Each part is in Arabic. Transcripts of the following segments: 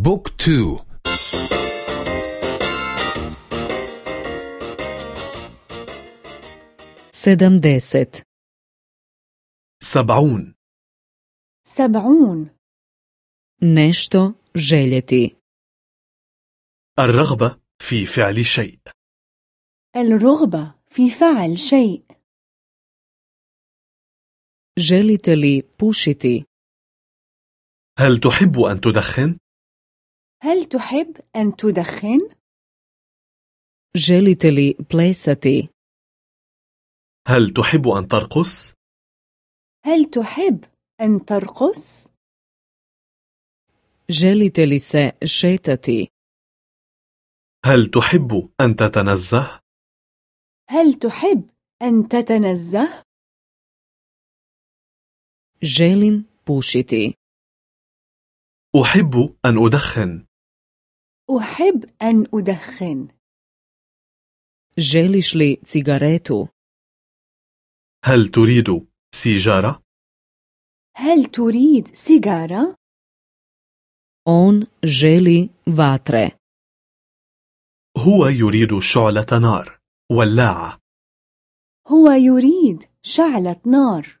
بوك تو. sedamdeset سبعون. سبعون. nešto željeti الرغبة في فعل شيء. الرغبة في فعل شيء. želite li pušiti هل تحب أن تدخن؟ هل تحب أن تدخن؟ želite li plesati هل تحب أن ترقص؟ هل تحب أن ترقص؟ želite li se šetati هل تحب أن تتنزه؟ هل تحب أن تتنزه؟ želim pušiti أحب أن أدخن أحب أن أدخن. Želiš li cigaretu? هل تريد سيجارة؟ هل تريد سيجارة؟ on želi vatre. هو يريد شعلة نار ولاعة. هو يريد شعلة نار.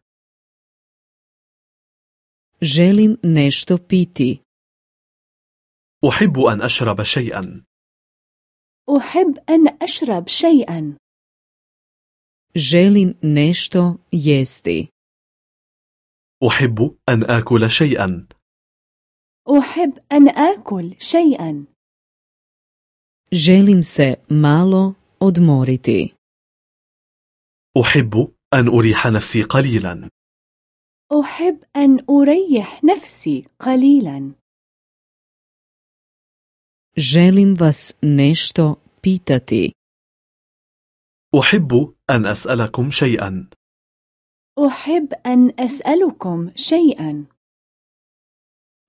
Želim nešto piti. أحب أن أشرب شيئا. أحب أن أشرب شيئا. Želim nešto jesti. أحب أن آكل شيئا. أحب أن آكل شيئا. Želim se malo odmoriti. أحب أن أريح نفسي قليلا. أحب أن أريح نفسي قليلا. Želim vas nešto pitati. أحب أن أسألكم شيئا. أحب أن أسألكم شيئا.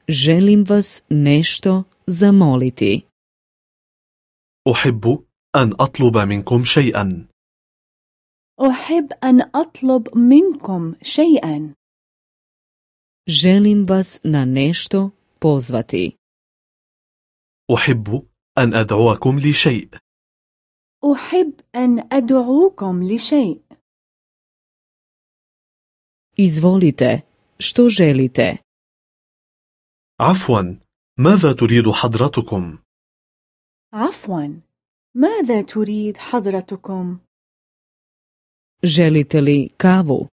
Želim vas nešto zamoliti. أحب أن أطلب منكم شيئا. أحب أن أطلب منكم شيئا. Želim vas na nešto pozvati. أحب أن أدعوكم لشيء أحب أن أدعوكم لشيء izvolite što želite عفوا ماذا تريد حضرتكم؟ عفوا ماذا تريد حضرتكم؟ želite li kavu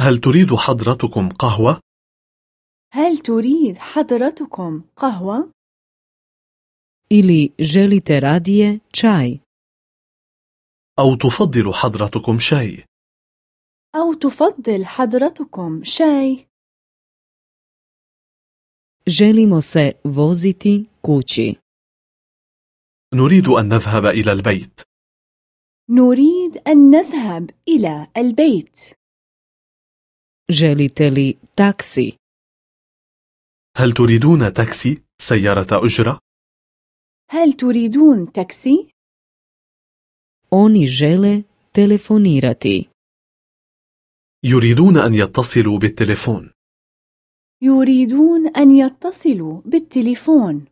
هل تريد حضرتكم قهوة؟ هل تريد حضرتكم قهوة؟ Ili želite radije čaj أو تفضل حضرتكم شاي؟ أو تفضل حضرتكم شاي؟ želimo se voziti kući نريد أن نذهب إلى البيت نريد أن نذهب إلى البيت želite li taksi هل تريدون تاكسي؟ سيارة أجرة؟ هل تريدون تاكسي؟ oni žele telefonirati يريدون أن يتصلوا بالتليفون يريدون أن يتصلوا بالتليفون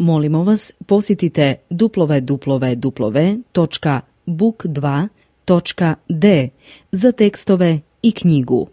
Molimo vas, posjetite www.book2.d za tekstove i knjigu.